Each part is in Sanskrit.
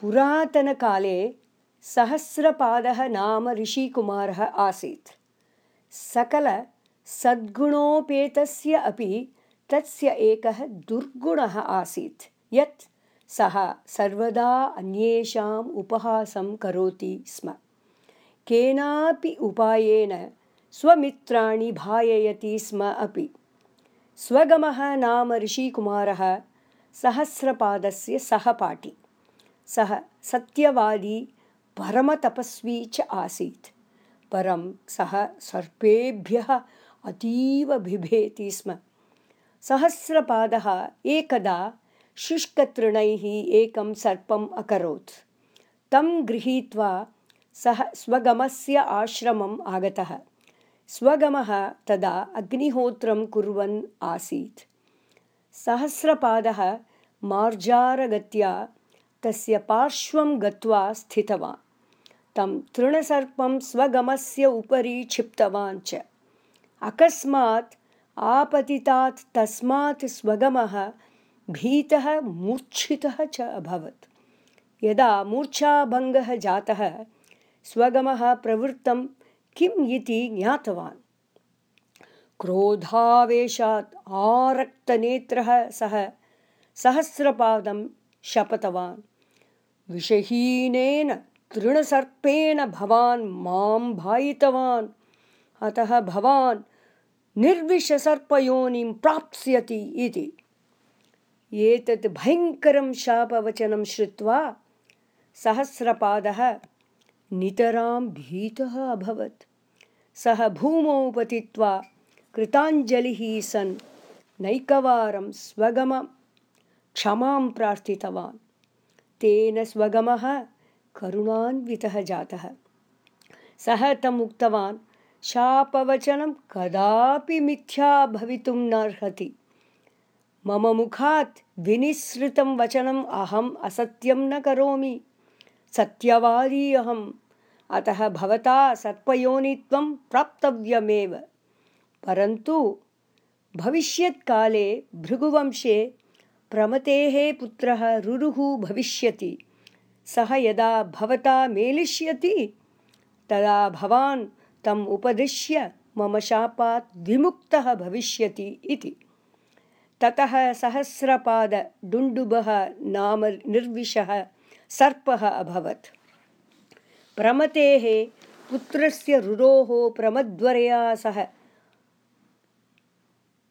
पुरातनकाले सहस्रपादः नाम ऋषिकुमारः आसीत्। सकलसद्गुणोपेतस्य अपि तस्य एकः दुर्गुणः आसीत्। यत् सः सर्वदा अन्येषाम् उपहासं करोति स्म। केनापि उपायेन स्वमित्राणि भाययति स्म अपि। स्वगमः नाम ऋषिकुमारः सहस्रपादस्य सहपाठी सः सत्यवादी परमतपस्वी च आसीत्। परं सः सर्पेभ्यः अतीव बिभेति स्म। सहस्रपादः एकदा शुष्कतृणैः एकं सर्पम् अकरोत्। तं गृहीत्वा सः स्वगमस्य आश्रमम् आगतः। स्वगमः तदा अग्निहोत्रं कुर्वन् आसीत्। सहस्रपादः मार्जारगत्या तस्य पार्श्वं गत्वा स्थितवान्। तं तृणसर्पं स्वगमस्य उपरि क्षिप्तवान् च। अकस्मात् आपतितात् तस्मात् स्वगमः भीतः मूर्छितः च अभवत्। यदा मूर्छाभङ्गः जातः स्वगमः प्रवृत्तं किम् इति ज्ञातवान्। क्रोधावेशात् आरक्तनेत्रः सः सहस्रपादं शपतवान् विषहीनेन तृणसर्पेण भवान् मां भायितवान्। अतः भवान् निर्विषसर्पयोनिं प्राप्स्यति इति। एतत् भयङ्करं शापवचनं श्रुत्वा सहस्रपादः नितरां भीतः अभवत्। सः भूमौ पतित्वा कृताञ्जलिः सन् नैकवारं स्वगमं क्षमां प्रार्थितवान् तेन स्वगमः करुणान्वितः जातः। सः तम् उक्तवान् शापवचनं कदापि मिथ्या भवितुं नार्हति। मम मुखात् विनिसृतं वचनम् अहम् असत्यं न करोमि। सत्यवादी अहम् अतः भवता सर्पयोनित्वं प्राप्तव्यमेव। परन्तु भविष्यत्काले भृगुवंशे प्रमतेः पुत्रः रुरुः भविष्यति। सः यदा भवता मेलिष्यति तदा भवान् तम् उपदिश्य मम शापात् विमुक्तः भविष्यति इति। ततः सहस्रपादडुण्डुबः नाम निर्विशः सर्पः अभवत्। प्रमतेः पुत्रस्य रुरोः प्रमद्वरया सह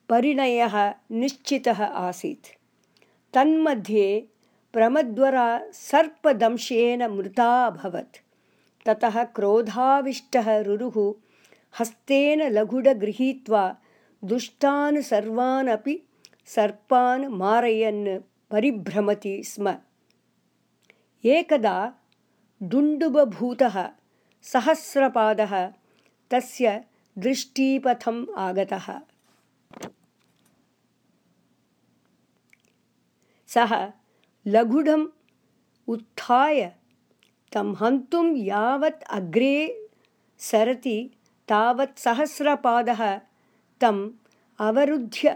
परिणयः निश्चितः आसीत् तन्मध्ये प्रमद्वरा सर्पदंशेन मृता अभवत् ततः क्रोधाविष्टः रुरुः हस्तेन लघुड गृहीत्वा दुष्टान् सर्वान् अपि सर्पान् मारयन् परिभ्रमति स्म। एकदा डुण्डुबभूतः सहस्रपादः तस्य दृष्टिपथम् आगतः सः लघुढम् उत्थाय तं हन्तुं यावत् अग्रे सरति तावत् सहस्रपादः तम् अवरुध्य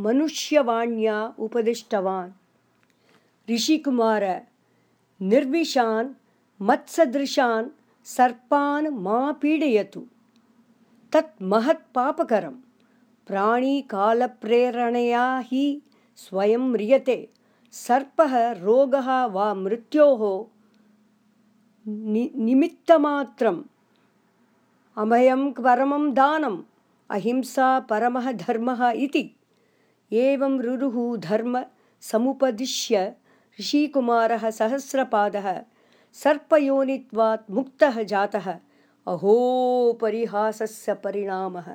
मनुष्यवाण्या उपदिष्टवान्। ऋषिकुमार निर्विशान् मत्सदृशान् सर्पान् मा पीडयतु तत् महत् पापकरं। प्राणीकालप्रेरणया हि स्वयं म्रियते सर्पः रोगः वा मृत्योः नि निमित्तमात्रम्। अभयं परमं दानम् अहिंसा परमः धर्मः इति। एवं रुरुः धर्म समुपदिश्य ऋषिकुमारः सहस्रपादः सर्पयोनित्वात् मुक्तः जातः। अहो परिहासस्य परिणामः